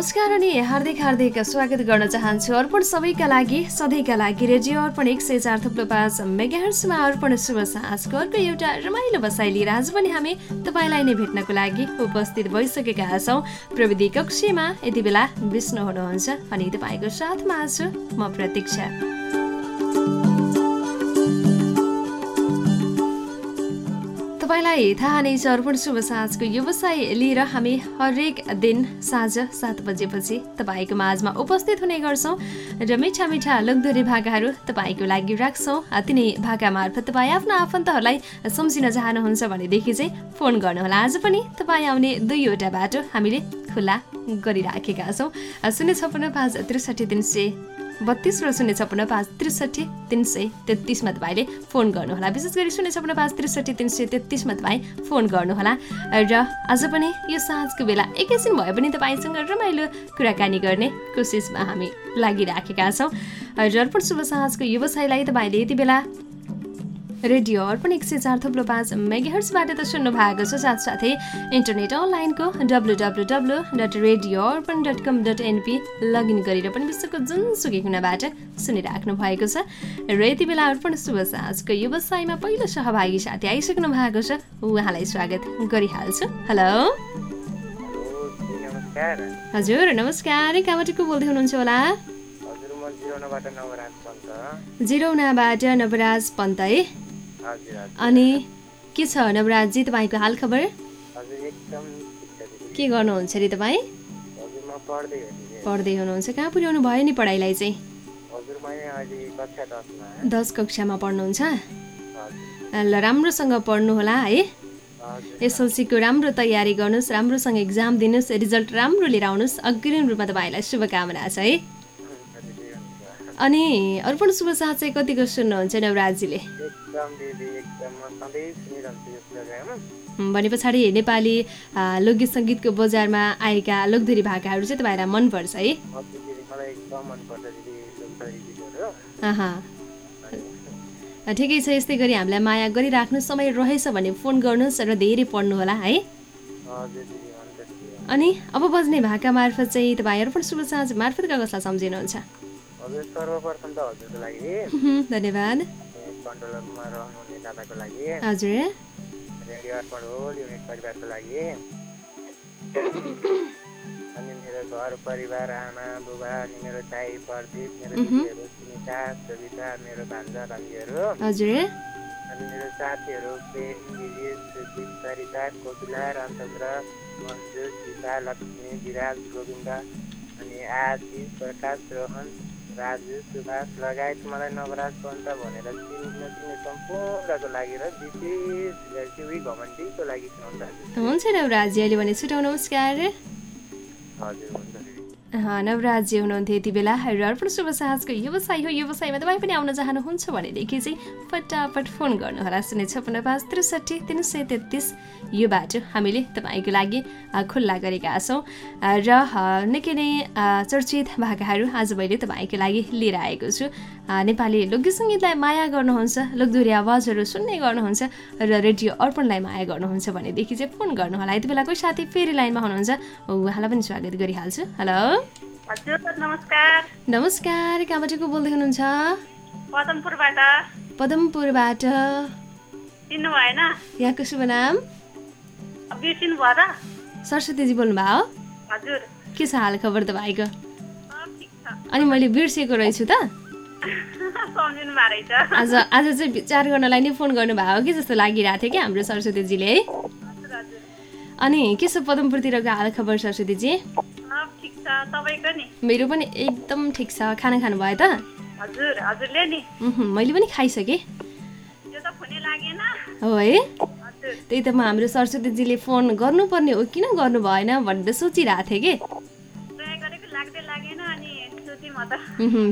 नमस्कार अनि हार्दिक हार्दिक स्वागत गर्न चाहन्छु अर्पण सबैका लागि सधैँका लागि रेडियो अर्पण एक सय चार थुप्रो पाँच मेगाहर्समा अर्पण शुभ साँझको अर्को एउटा रमाइलो बसाइ लिएर आज पनि हामी तपाईँलाई नै भेट्नको लागि उपस्थित भइसकेका छौँ। प्रविधि कक्षीमा यति बेला विष्णु हुनुहुन्छ अनि तपाईँको साथमा छु म प्रतीक्षा। तपाईँलाई थाहा नै छ अर्पण शुभ साँझको व्यवसाय लिएर हामी हरेक दिन साँझ सात बजेपछि तपाईँको माझमा उपस्थित हुने गर्छौँ र मिठा मिठा लुकधुरी भाकाहरू तपाईँको लागि राख्छौँ। तिनै भाका मार्फत तपाईँ आफ्ना आफन्तहरूलाई सम्झिन चाहनुहुन्छ भनेदेखि चाहिँ फोन गर्नुहोला। आज पनि तपाईँ आउने दुईवटा बाटो हामीले खुल्ला गरिराखेका छौँ। शून्य छपन्न पाँच त्रिसठी तिन सय बत्तिस र शून्य छपन्न पाँच त्रिसठी तिन सय तेत्तिसमा तपाईँले फोन गर्नुहोला। विशेष गरी शून्य छपन्न पाँच त्रिसठी तिन सय तेत्तिसमा तपाईँ फोन गर्नुहोला। र आज पनि यो साँझको बेला एकैछिन भए पनि तपाईँसँग रमाइलो कुराकानी गर्ने कोसिसमा हामी लागिराखेका छौँ। र अर्पण शुभ साँझको व्यवसायलाई तपाईँले यति बेला रेडियो अर्पण एक सय चार थुप्रो पाँच मेगाहर्सबाट त सुन्नु भएको छ। साथसाथै इन्टरनेट अनलाइनको W W W dot radio Arpan dot com dot NP login गरेर पनि विश्वको जुनसुकै कुनाबाट सुनिराख्नु भएको छ। र यति बेला अर्पण शुभ साँझको व्यवसायमा पहिलो सहभागी साथी आइसक्नु भएको छ। उहाँलाई स्वागत गरिहाल्छु। हेलो। हजुर नमस्कार। कहाँबाट को बोल्दै हुनुहुन्छ होला? जिरोनाबाट नवराज पन्त है। अनि के छ नवराजी तपाईँको हाल खबर? के गर्नुहुन्छ अरे तपाईँ? पढ्दै हुनुहुन्छ। कहाँ पुर्याउनु भयो नि पढाइलाई चाहिँ? दस कक्षामा पढ्नुहुन्छ? ल राम्रोसँग पढ्नु होला है। एसएलसीको राम्रो तयारी गर्नुहोस् राम्रोसँग इक्जाम दिनुहोस् रिजल्ट राम्रो लिएर आउनुहोस् अग्रिम रूपमा तपाईँहरूलाई शुभकामना छ है। अनि अर्पण शुभ साथ चाहिँ कतिको सुन्नुहुन्छ नवराजीले? भने पछाडि नेपाली लोकगीत सङ्गीतको बजारमा आएका लोकधुरी भाकाहरू चाहिँ तपाईँलाई मनपर्छ है? ठिकै छ यस्तै गरी हामीलाई माया गरिराख्नु समय रहेछ भने फोन गर्नुहोस् र धेरै पढ्नु होला है अनि अब बज्ने भाका मार्फत चाहिँ तपाईँहरू पनि शुभ साँझ मार्फत कागजलाई सम्झिनुहुन्छ? सर्वप्रथम त हजुरको लागि। धन्यवाद। कन्ट्रोलरमा रहनुहुने दादाको लागि। हजुर। रेडियो अर्पण होल युनिट परिवारको लागि। अनि मेरो घर परिवार आमा बुबा अनि मेरो दाई प्रदीप मेरो दिदीहरू सुनिता सविता मेरो भान्जा भान्जीहरू। हजुर। अनि मेरो साथीहरू प्रेम गिरिश सुजित सरिता कोपिला रामचन्द्र मन्जु सीता लक्ष्मी विराज गोविन्द अनि आशिष प्रकाश रोहन राजु सुभाष लगायत मलाई नवराज पन्त भनेर चिन्ने चिन्ने सम्पूर्णको लागि र विशेष उही घमण्डीको लागि हुन्छ नवराजी अहिले भने छुट्याउ नमस्कार हजुर नवराजी हुनुहुन्थ्यो यति बेला। र अर्पण शुभ साहजको व्यवसाय हो। व्यवसायमा तपाईँ पनि आउन चाहनुहुन्छ भनेदेखि चाहिँ फटाफट फोन गर्नुहोला। शून्य छपन्न पाँच त्रिसठी तिन सय तेत्तिस। यो बाटो हामीले तपाईँको लागि खुल्ला गरेका छौँ। र निकै नै चर्चित भाकाहरू आज मैले तपाईँको लागि लिएर आएको छु। नेपाली लोकगीत सङ्गीतलाई माया गर्नुहुन्छ लोकदोरी आवाजहरू सुन्ने गर्नुहुन्छ र रेडियो अर्पणलाई माया गर्नुहुन्छ भनेदेखि चाहिँ फोन गर्नुहोला। यति बेला कोही साथी फेरि लाइनमा हुनुहुन्छ। उहाँलाई पनि स्वागत गरिहाल्छु। हेलो। हजुर नमस्कार। नमस्कार कहाँबाट को बोल्दै हुनुहुन्छ? पदमपुरबाट। पदमपुरबाट। चिन्नु भएन। यहाँको शुभ नाम? बिर्सिनु भयो सरस्वतीजी बोल्नुभयो? हजुर। के छ हाल खबर तपाईँको? अनि मैले बिर्सेको रहेछु त? आज आज चाहिँ विचार गर्नलाई नै फोन गर्नुभयो कि जस्तो लागिरहेको थियो कि हाम्रो सरस्वतीजीले? है अनि के छ पदमपुरतिरको हाल खबर सरस्वतीजी? तपाईँको नि? मेरो पनि एकदम ठिक छ। खाना खानुभयो त? हजुर हजुरले नि? उहुँ, मैले पनि खाइसकेँ। त हो है? त्यही त म हाम्रो सरस्वतीजीले फोन गर्नुपर्ने हो। किन गर्नु भएन भनेर सोचिरहेको थिएँ कि। त।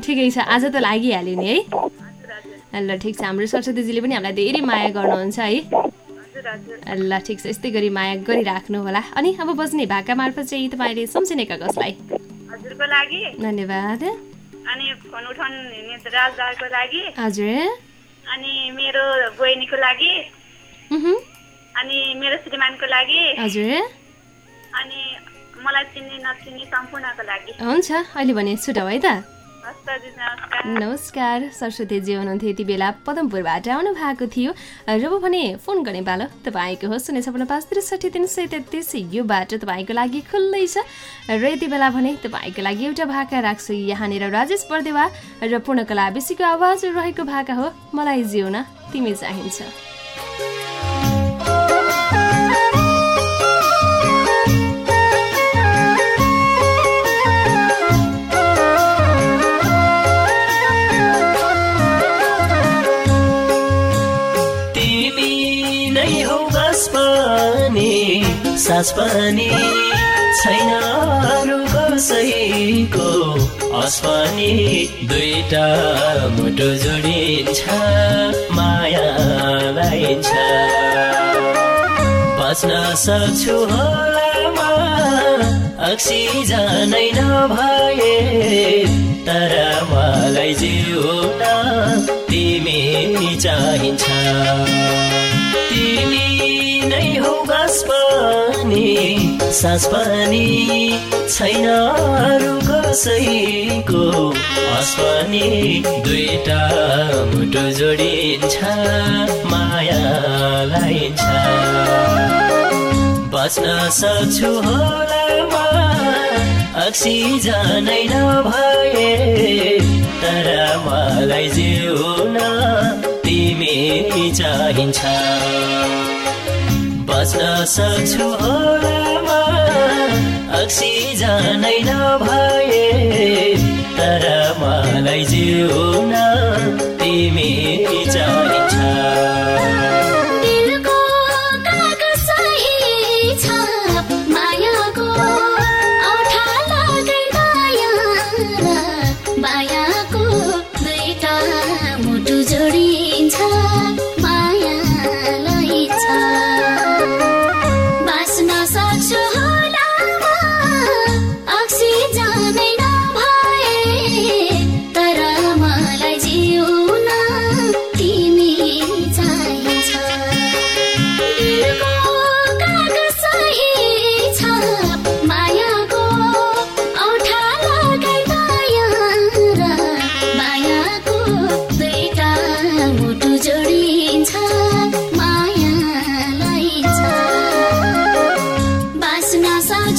ठिकै छ। आज त लागिहाल्यो नि है। ल ठिक छ। हाम्रो सरस्वतीजीले पनि हामीलाई धेरै माया गर्नुहुन्छ है। ल ठिक छ यस्तै गरी माया गरिराख्नु होला। अनि अब बज्ने भाका मार्फत चाहिँ तपाईँले सम्झिनेका कसलाई? हजुरको लागि। धन्यवाद। अनि फोन उठाउने राजदारको लागि। हजुर। अनि मेरो बहिनीको लागि। अनि मेरो श्रीमानको लागि। हजुर। अनि मलाई चिन्ने नचिन्ने सम्पूर्णको लागि। हुन्छ अहिले भने छुटाउ है त। नमस्कार। नमस्कार सरस्वतीजी हुनुहुन्थ्यो यति बेला पदमपुरबाट आउनु भएको थियो अब भने फोन गर्ने पालो तपाईँको हो शून्य छपन्न पाँच त्रिसठी तिन सय तेत्तिस यो बाटो तपाईँको लागि खुल्लै छ। र यति बेला भने तपाईँको लागि एउटा भाका राख्छु। यहाँनिर राजेश बर्देवा र पूर्णकला बेसीको आवाज रहेको भाका हो। मलाई जिउन तिमी चाहिन्छ। सास पनि छैन कसैको। हस दुईटा मुटु जोडिन्छ माया लाइन्छ बच्न सक्छु होला अक्सिजनै नभए तर मलाई जिउन तिमी चाहिन्छ। सास पनि छैन अरू कसैको। हस पनि दुईटा मुटु जोडिन्छ माया लाइन्छ। बच्न सक्छु होला म अक्सिजनै नभए तर मलाई जिउन तिमी चाहिन्छ। बच्न सक्छु अक्सिजनै नभए तर मलाई जिउन तिमी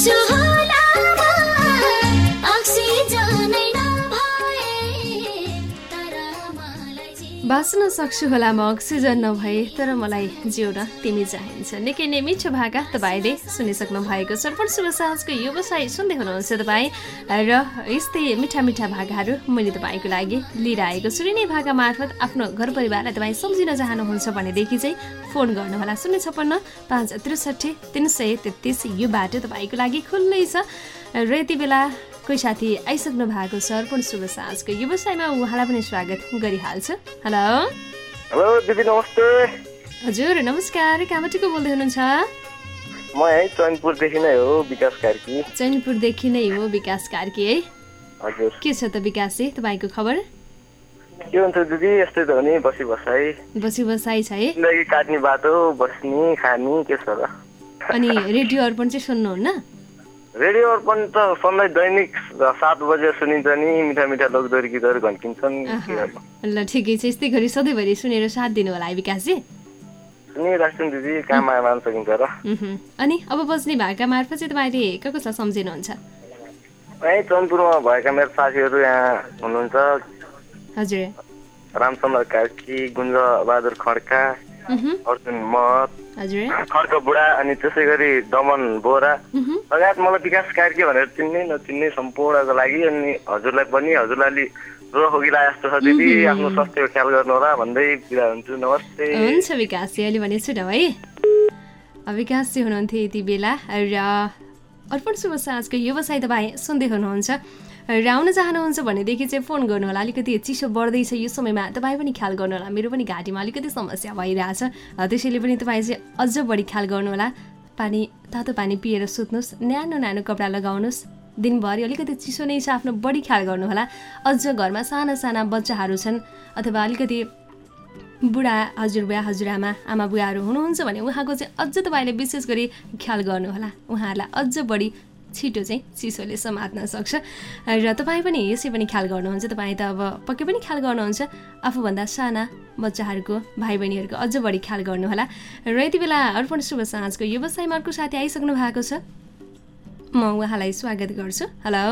बाँच्न सक्छु बाँच्न सक्छु होला म अक्सिजन नभए तर मलाई जिउन तिमी चाहिन्छ। निकै नै मिठो भाका तपाईँले सुनिसक्नु भएको सर्पण शुभ साँझको व्यवसाय सुन्दै हुनुहुन्छ तपाईँ। र यस्तै मिठा मिठा भाकाहरू मैले तपाईँको लागि लिएर आएको छु। नै भाका मार्फत आफ्नो घर परिवारलाई तपाईँ सम्झिन चाहनुहुन्छ भनेदेखि चाहिँ फोन गर्नुहोला। शून्य छप्पन्न पाँच त्रिसठी तिन सय तेत्तिस यो बाटो तपाईँको लागि खुल्लै छ। र यति बेला कोही साथी आइसक्नु भएको छ अर्पण शुभ साँझको व्यवसायमा उहाँलाई पनि स्वागत गरिहाल्छु। हेलो। हेलो दिदी नमस्ते। हजुर नमस्कार। कहाँबाट को बोल्दै हुनुहुन्छ? म यहीँ चैनपुरदेखि नै हो विकास कार्की। चैनपुरदेखि नै हो विकास कार्की है? हजुर। के छ त विकास है तपाईँको खबर? के हुन्छ दिदी यस्तै त हो नि बसी बसाइ। बसी बसाइ छ है? जिन्दगी काट्ने बाटो बस्ने खाने के छ र? अनि रेडियो अर्पण चाहिँ सुन्नुहुन्न? रेडियो अर्पण त सधैँ दैनिक सात बजे सुनिन्छ नि मिठा मिठा लोकदोरी गीतहरू घन्किन्छन्? ल ठिकै छ। यस्तै गरी सधैँभरि सुनेर साथ दिनु होला है विकासजी सुनिराख्छु नि दिदी कहाँ माया मान सकिन्छ र उहुँ। अनि अब बज्ने भाका मार्फत चाहिँ तपाईँले को कसलाई सम्झिनुहुन्छ? यहीँ चनपुरमा भएका मेरो साथीहरू यहाँ हुनुहुन्छ। हजुर। रामचन्द्र कार्की गुन्ज बहादुर खड्का अर्जुन महत खड्क बुढा अनि त्यसै गरी दमन बोरा। लगायत मलाई विकास कार्की भनेर चिन्ने नचिन्ने सम्पूर्णको लागि अनि हजुरलाई पनि हजुरलाई जस्तो छ दिदी आफ्नो स्वास्थ्यको ख्याल गर्नु होला भन्दै बिदा हुन्छु नमस्ते। हुन्छ विकासजी अहिले भने छुट है। विकासजी हुनुहुन्थ्यो यति बेला र अर्पण शुभ साँझको व्यवसाय तपाईँ सुन्दै हुनुहुन्छ। र आउन चाहनुहुन्छ भनेदेखि चाहिँ फोन गर्नु होला। अलिकति चिसो बढ्दैछ यो समयमा। तपाईँ पनि ख्याल गर्नु होला। मेरो पनि घाँटीमा अलिकति समस्या भइरहेछ। त्यसैले पनि तपाईँ चाहिँ अझ बढी ख्याल गर्नु होला। पानी तातो पानी पिएर सुत्नुहोस्। न्यानो न्यानो कपडा लगाउनुहोस्। दिनभरि अलिकति चिसो नै छ। आफ्नो बढी ख्याल गर्नुहोला अझ घरमा साना साना बच्चाहरू छन् अथवा अलिकति बुढा हजुरबुवा हजुरआमा आमा बुवाहरू हुनुहुन्छ भने उहाँको चाहिँ अझ तपाईँले विशेष गरी ख्याल गर्नुहोला उहाँहरूलाई अझ बढी छिटो चाहिँ चिसोले समात्न सक्छ। र तपाईँ पनि यसै पनि ख्याल गर्नुहुन्छ तपाईँ त अब पक्कै पनि ख्याल गर्नुहुन्छ। आफूभन्दा साना बच्चाहरूको भाइ बहिनीहरूको अझ बढी ख्याल गर्नुहोला। र यति बेला अर्पण शुभ साँझको व्यवसायमा अर्को साथी आइसक्नु भएको छ। म उहाँलाई स्वागत गर्छु। हेलो।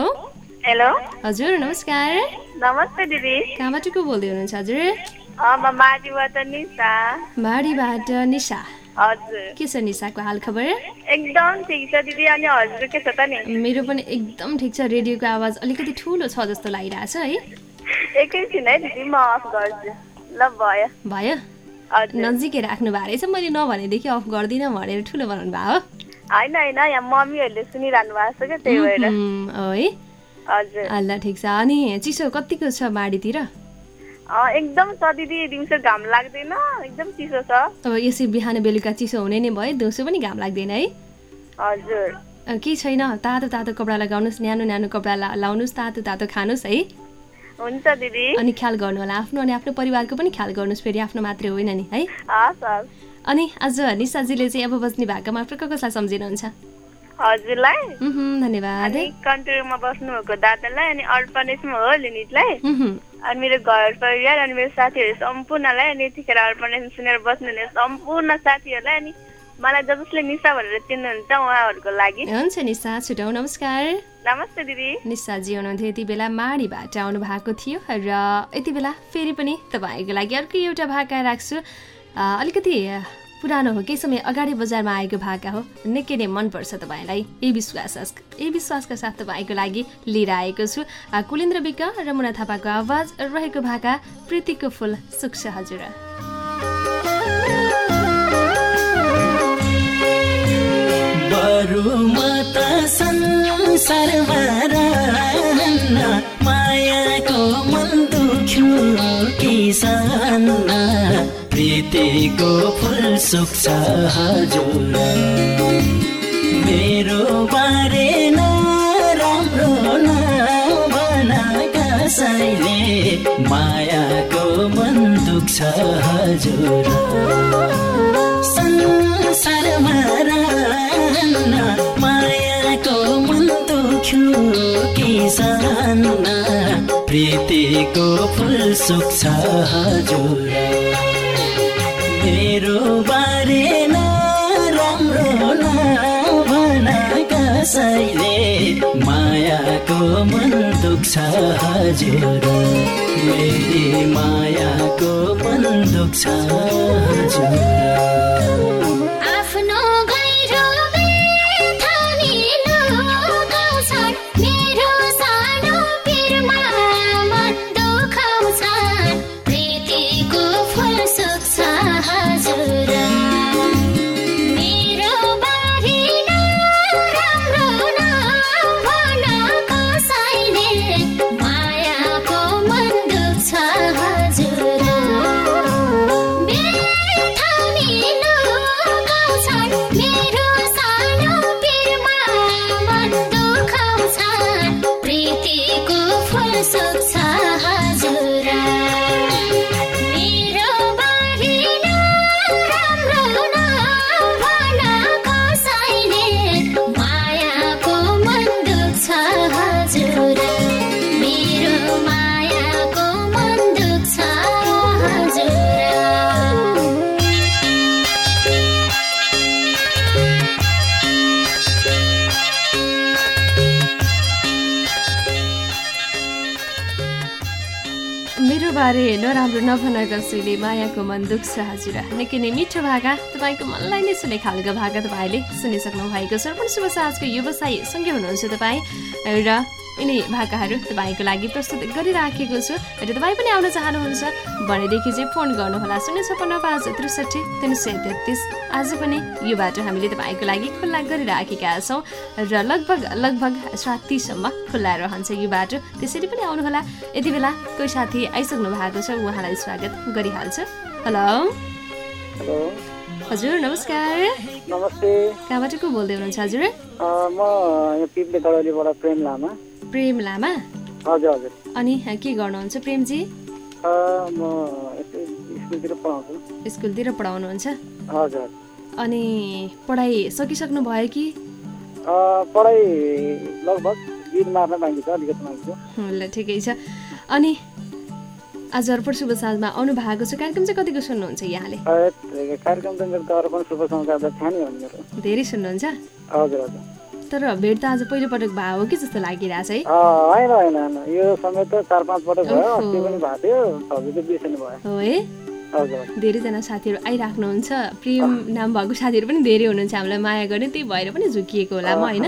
हेलो। हजुर नमस्कार। नमस्ते दिदी। कहाँबाट को बोल्दै हुनुहुन्छ हजुर? माडीबाट निशा। के छ निशाको हाल खबर? एकदम ठिक छ दिदी अनि हजुर के छ त नि? मेरो पनि एकदम ठिक छ रेडियोको आवाज अलिकति ठुलो छ जस्तो लागिरहेछ है। एकैछिन है दिदी म अफ गर्छु। ल भयो। भयो? नजिकै राख्नु भएको रहेछ मैले नभनेदेखि अफ गर्दिनँ भनेर ठुलो बनाउनु भयो होइन होइन यहाँ मम्मीहरूले सुनिरहनु भएको छ क्या त्यही भएर। हो। हजुर। ल ठिक छ। अनि चिसो कतिको छ बाढीतिर एकदम छ दिदी दिउँसो घाम लाग्दैन एकदम चिसो छ। अब यसै बिहान बेलुका चिसो हुने नै भयो दिउँसो पनि घाम लाग्दैन है। हजुर। केही छैन तातो तातो कपडा लगाउनुहोस् न्यानो न्यानो कपडा लाउनुहोस् तातो तातो खानुहोस् है। हुन्छ दिदी। अनि ख्याल गर्नु होला आफ्नो अनि आफ्नो परिवारको पनि ख्याल गर्नुहोस् फेरि आफ्नो मात्रै होइन नि है। अनि आज निशाजीले चाहिँ अब बस्ने भएको मात्र कसलाई सम्झिनुहुन्छ? हजुरलाई? धन्यवाद। कन्ट्रोलमा बस्नुभएको दादालाई अनि अर्पणेशमा हो लिनिटलाई। अनि मेरो घर परिवार अनि मेरो साथीहरू सम्पूर्णलाई अनि यतिखेर अर्पणेशन सुनेर बस्नुहुने सम्पूर्ण साथीहरूलाई अनि मलाई जस जसले निशा भनेर चिन्नुहुन्छ उहाँहरूको लागि। हुन्छ निशा छुटाउ नमस्कार। नमस्ते दिदी। निशाजी हुनुहुन्थ्यो यति बेला माडीबाट आउनु भएको थियो र यति बेला फेरि पनि तपाईँको लागि अर्को एउटा भाका राख्छु। अलिकति पुरानो हो केही समय अगाडि बजारमा आएको भाका हो। निकै नै मनपर्छ तपाईँलाई। यही विश्वास यही विश्वासका साथ तपाईँको लागि लिएर आएको छु। कुलेन्द्र विक र मुना थापाको आवाज रहेको भाका प्रीतिको फुल सुक्छ हजुर। मायाको मन दुख्यो किसान। प्रीतिको फुल सुक्छ हजुर। मेरो बारे राम्रो नभन कसैले मायाको मन दुख्छ हजुर। मायाको मन दुख्यो प्रीतिको फुल सुक्छ हजुर। मेरो बारे राम्रो नभन कसैले मायाको मन दुख्छ हजुर। मेरी मायाको मन दुख्छ हजुर। मेरो बारे नराम्रो नभन कसैले मायाको मन दुख्छ हजुर। निकै नै मिठो भाका तपाईँको मनलाई नै सुने खालको भाका तपाईँले सुनिसक्नु भएको छ। पनि शुभ साँझको व्यवसाय सँगै हुनुहुन्छ तपाईँ र यिनै भाकाहरू तपाईँको लागि प्रस्तुत गरिराखेको छु। र तपाईँ पनि आउन चाहनुहुन्छ भनेदेखि चाहिँ फोन गर्नुहोला। शून्य छपन्न पाँच त्रिसठी तिन सय तेत्तिस। आज पनि यो बाटो हामीले तपाईँको लागि खुल्ला गरिराखेका छौँ। र लगभग लगभग साथीसम्म खुल्ला रहन्छ यो बाटो। त्यसरी पनि आउनुहोला। यति बेला कोही साथी आइसक्नु भएको छ उहाँलाई स्वागत गरिहाल्छु। हेलो। हजुर नमस्कार। नमस्ते। कहाँबाट को बोल्दै हुनुहुन्छ हजुर? म यहाँ पिप्ले कडौलीबाट प्रेम लामा। प्रेम लामा? हजुर हजुर। अनि के गर्नुहुन्छ प्रेमजी? म स्कुलतिर पढाउँछु। स्कुलतिर पढाउनुहुन्छ? हजुर अनि पढाइ सकिसक्नु भयो कि? पढाइ लगभग बिल मार्न बाँकी छ अलिकति बाँकी छ ल ठिकै छ। अनि आज अर्पण शुभ साँझमा आउनु भएको छ कार्यक्रम चाहिँ कतिको सुन्नुहुन्छ यहाँले? कार्यक्रम त मेरो शुभ धेरै सुन्नुहुन्छ? हजुर हजुर। तर भेट त आज पहिलोपटक भयो हो कि जस्तो लागिरहेछ है? होइन होइन होइन। यो समय त चार पाँच पटक भयो। अस्ति पनि भएको थियो। बिर्सनु भयो। हो है? धेरैजना साथीहरू आइराख्नुहुन्छ। प्रेम नाम भएको साथीहरू पनि धेरै हुनुहुन्छ हामीलाई माया गर्ने। त्यही भएर पनि झुकिएको होला म होइन?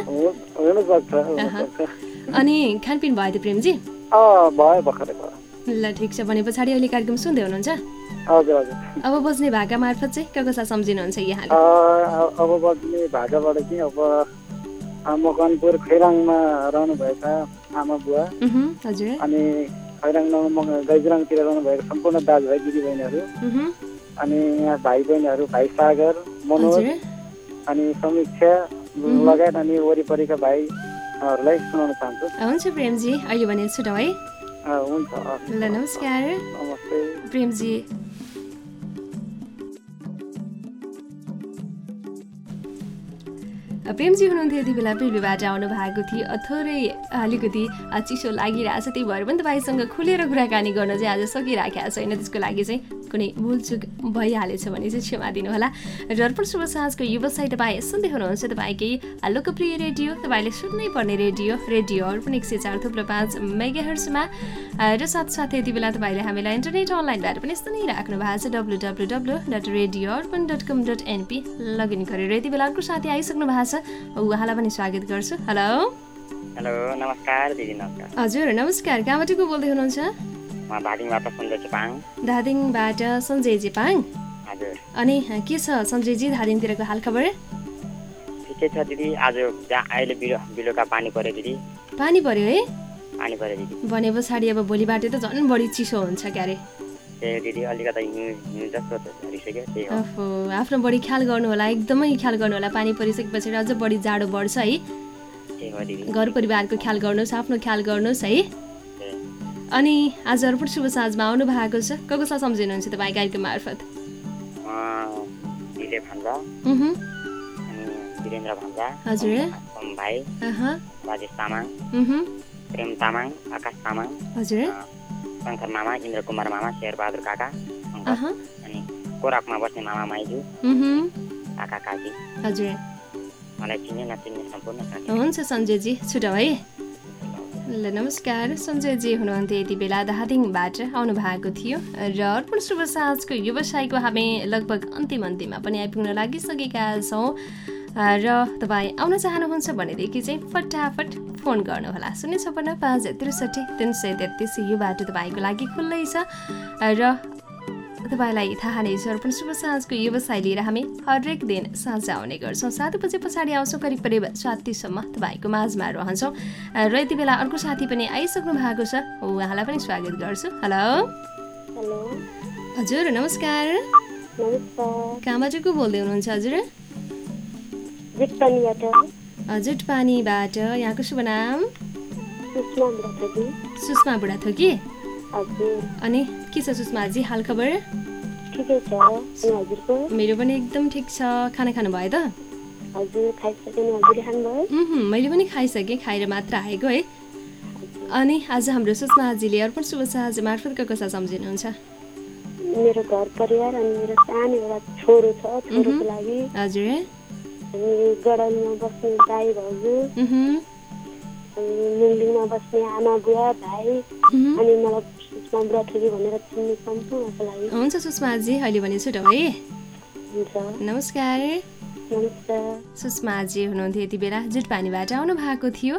अनि खानपिन भयो त प्रेमजी? ल ठिक छ। भने पछाडि अहिले कार्यक्रम सुन्दै हुनुहुन्छ? अब बज्ने भाका मार्फत चाहिँ कसलाई सम्झिनुहुन्छ यहाँले? अब बज्ने भाकाबाट चाहिँ अब अँ, मकवानपुर खैराङमा रहनुभएका आमा बुवा। हजुर। अनि खैराङ गैजुराङतिर रहनुभएका सम्पूर्ण दाजुभाइ दिदीबहिनीहरू। अनि यहाँ भाइ बहिनीहरू भाइ सागर मनोज अनि समीक्षा लगायत अनि वरिपरिका भाइहरूलाई सुनाउन चाहन्छु। हुन्छ प्रेमजी अहिले भने छुटाउ है। हुन्छ। ल नमस्कार। नमस्ते। प्रेमजी प्रेमजी हुनुहुन्थ्यो यति बेला पृथ्वीबाट आउनु भएको थियो। अथोरै अलिकति चिसो लागिरहेछ। त्यही भएर पनि तपाईँसँग खुलेर कुराकानी गर्न चाहिँ आज सकिराखेको छैन। त्यसको लागि चाहिँ कुनै भुलचुक भइहालेछ भने चाहिँ क्षमा दिनुहोला। र अर्पण शुभ साँझको व्यवसाय तपाईँ सुन्दै हुनुहुन्छ। तपाईँकै लोकप्रिय रेडियो तपाईँले सुन्नै पर्ने रेडियो रेडियो अर्पण एक सय चार थुप्रो पाँच मेगा हर्समा र साथसाथै यति बेला तपाईँले हामीलाई इन्टरनेट अनलाइनबाट पनि सुनिराख्नु भएको छ। W W W dot radio Arpan dot com dot NP login गरेर। यति बेला अर्को साथी आइसक्नु भएको छ। उहाँलाई पनि स्वागत गर्छु। हेलो। हेलो नमस्कार दिदी नमस्कार। हजुर नमस्कार। कहाँबाट को बोल्दै हुनुहुन्छ? धादिङबाट सञ्जय जेपाङ। अनि के छ सञ्जयजी धादिङतिरको हालखबर ठिकै छ दिदी आज अहिले बिलो बिलोका पानी पऱ्यो दिदी। पानी पर्यो है? पानी पऱ्यो दिदी। भने पछाडि अब भोलिबाट त झन् बढी चिसो हुन्छ क्यारे। ओहो आफ्नो बढी ख्याल गर्नु होला एकदमै ख्याल गर्नु होला पानी परिसकेपछि अझ बढी जाडो बढ्छ है। घर परिवारको ख्याल गर्नुहोस् आफ्नो ख्याल गर्नुहोस् है। अनि आज अर्पण शुभ साँझमा आउनु भएको छ। को कसलाई सम्झिनुहुन्छ तपाईँ कार्यक्रम मार्फत? हजुर। भाइ। राजेश तामाङ। प्रेम तामाङ आकाश तामाङ। हजुर। शङ्कर मामा इन्द्र कुमार मामा शेरबहादुर काका अनि कोराकमा बस्ने मामा माइजू काका काकी हजुर मलाई चिन्ने नचिन्ने सम्पूर्ण हुन्छ सञ्जयजी छुटाउ है ल नमस्कार सञ्जयजी हुनुहुन्थ्यो यति बेला धादिङबाट आउनु भएको थियो र अर्पण शुभ साँझको व्यवसायको हामी लगभग अन्तिम अन्तिममा पनि आइपुग्न लागिसकेका छौँ र तपाईँ आउन चाहनुहुन्छ भनेदेखि चाहिँ फटाफट फोन गर्नुहोला। शून्य छपन्न पाँच त्रिसठी तिन सय तेत्तिस यो बाटो तपाईँको लागि खुल्लै छ। र तपाईँलाई थाहा नै छ अर्पण शुभ साँझको व्यवसाय लिएर हामी हरेक दिन साँझ आउने गर्छौँ। सात बजे पछाडि आउँछौँ करिब करिब सातीसम्म तपाईँको माझमा रहन्छौँ। र यति बेला अर्को साथी पनि आइसक्नु भएको छ उहाँलाई पनि स्वागत गर्छु। हेलो। हेलो। हजुर नमस्कार। नमस्कार। कहाँबाट को बोल्दै हुनुहुन्छ हजुर? जिप्पनीबाट हजुर पानीबाट यहाँको शुभ नाम? सुषमा बुढाथोकी अनि के छ सुषमाजी हालखबर छ। मेरो पनि एकदम ठिक छ। खाना खानु भयो त? मैले पनि खाइसकेँ। खाएर मात्र आएको है। अनि आज हाम्रो सुषमाजीले अर्पण शुभ साँझ मार्फत कसलाई सम्झिनुहुन्छ? मेरो घर परिवार अनि मेरो सानो एउटा छोरो छ छोरोको लागि। हजुर। गडनमा बस्ने दाई भाउजू मुङ्लिङमा बस्ने आमा बुवा भाइ। अनि मलाई सुषमा बुढाथोकी भनेर चिन्ने सम्पूर्णको लागि। हुन्छ सुषमाजी अहिले भने छुटौ है हुन्छ। नमस्कार। नमस्कार। सुषमाजी हुनुहुन्थ्यो यति बेला जुटपानीबाट आउनु भएको थियो।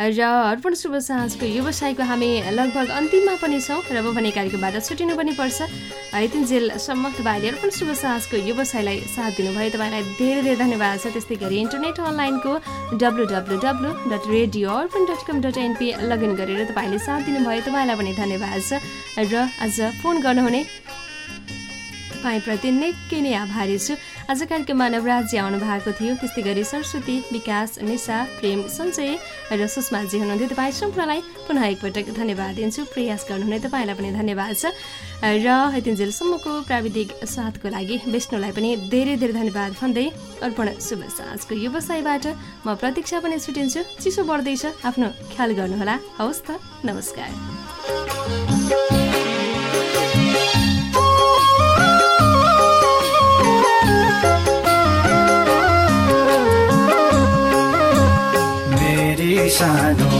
र अर्पण शुभ साँझको व्यवसायको हामी लगभग अन्तिममा पनि छौँ र अब भने कार्यक्रमबाट छुटिनु पनि पर्छ। यतिन्जेलसम्म तपाईँले अर्पण शुभ साँझको व्यवसायलाई साथ दिनुभयो। तपाईँलाई धेरै धेरै धन्यवाद छ। त्यस्तै गरी इन्टरनेट अनलाइनको W W W dot radio Arpan dot com dot NP login गरेर तपाईँले साथ दिनुभयो। तपाईँलाई पनि धन्यवाद छ। र आज फोन गर्नुहुने तपाईँप्रति निकै नै आभारी छु। आज कार्यक्रममा नवराज्य आउनु भएको थियो। त्यस्तै गरी सरस्वती विकास निशा प्रेम सञ्चय र सुषमाजी हुनुहुन्थ्यो। तपाईँ सम्पूर्णलाई पुनः एकपटक धन्यवाद दिन्छु। प्रयास गर्नुहुने तपाईँलाई पनि धन्यवाद छ। र यतिन्जेलसम्मको प्राविधिक साथको लागि विष्णुलाई पनि धेरै धेरै धन्यवाद भन्दै अर्पण शुभ साँझको व्यवसायबाट म प्रतीक्षा पनि छुटिन्छु। चिसो बढ्दैछ। आफ्नो ख्याल गर्नुहोला। हवस् त। नमस्कार। सानो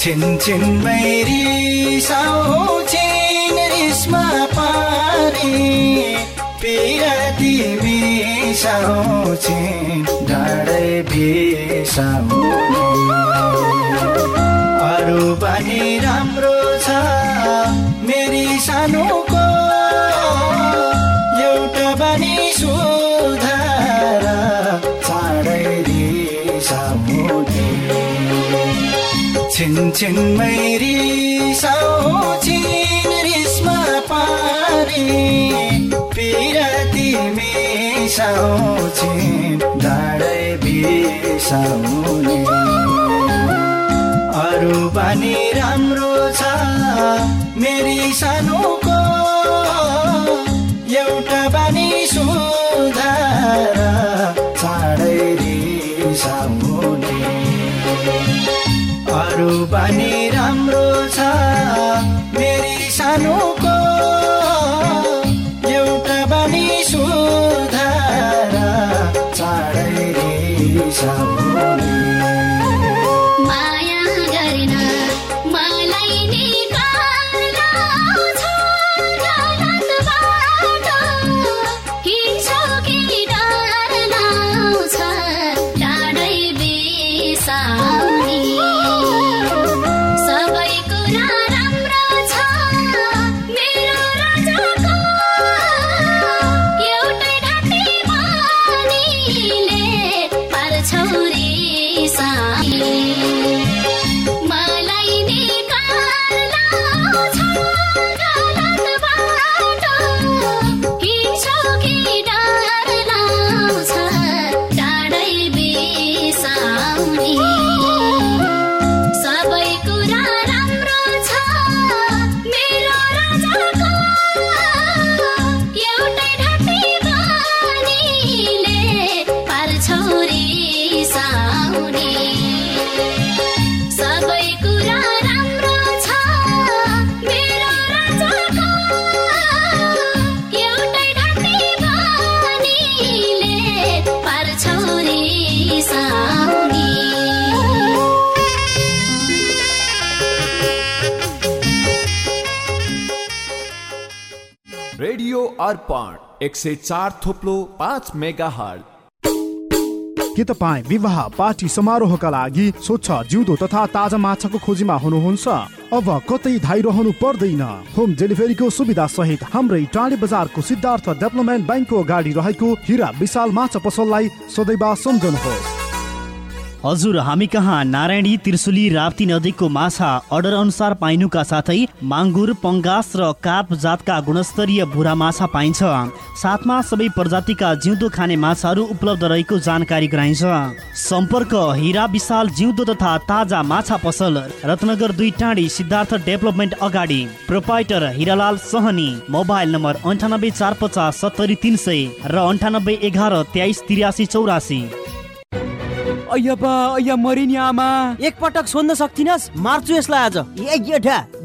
छिन छिन मेरी साउ छिन रिस्मा पारी। पिराती मिसाउ छिन डाँडै बिसाउने अरू पनि राम्रो छ मेरी सानोको छिन छिन मैरी रिस्मा पारी पिराती मिसाउ छिन डाँडै बिसाउने अरू पनि राम्रो छ मेरी सानोको एउटा पनि सुधार चाँडै रिसाउने। अरू पनि राम्रो छ। मेरी सानोको रेडियो अर्पण एक सय चार थोप्लो पाँच मेगा हट के तपाईँ विवाह पार्टी समारोहका लागि स्वच्छ जिउँदो तथा ताजा माछाको खोजीमा हुनुहुन्छ? अब कतै धाइरहनु पर्दैन। होम डेलिभरीको सुविधा सहित हाम्रै टाढी बजारको सिद्धार्थ डेभलपमेन्ट ब्याङ्कको अगाडि रहेको हिरा विशाल माछा पसललाई सदैव सम्झनुहोस्। हजुर हामी कहाँ? नारायणी त्रिशुली राप्ती नदीको माछा अर्डर अनुसार पाइनुका साथै माङ्गुर पङ्गास र कार्प जातका गुणस्तरीय भुरा माछा पाइन्छ। साथमा सबै प्रजातिका जिउँदो खाने माछाहरू उपलब्ध रहेको जानकारी गराइन्छ। सम्पर्क हिरा विशाल जिउँदो तथा ताजा माछा पसल रत्नगर दुई टाँडी सिद्धार्थ डेभलपमेन्ट अगाडि। Proprietor Hiralal Sahani mobile number अन्ठानब्बे चार पचास सत्तरी तिन सय र अन्ठानब्बे एघार तेइस तिरासी चौरासी। अय्या बा अय्या मरिनी आमा। एकपटक सोध्न सक्थिनस मार्छु यसलाई आज।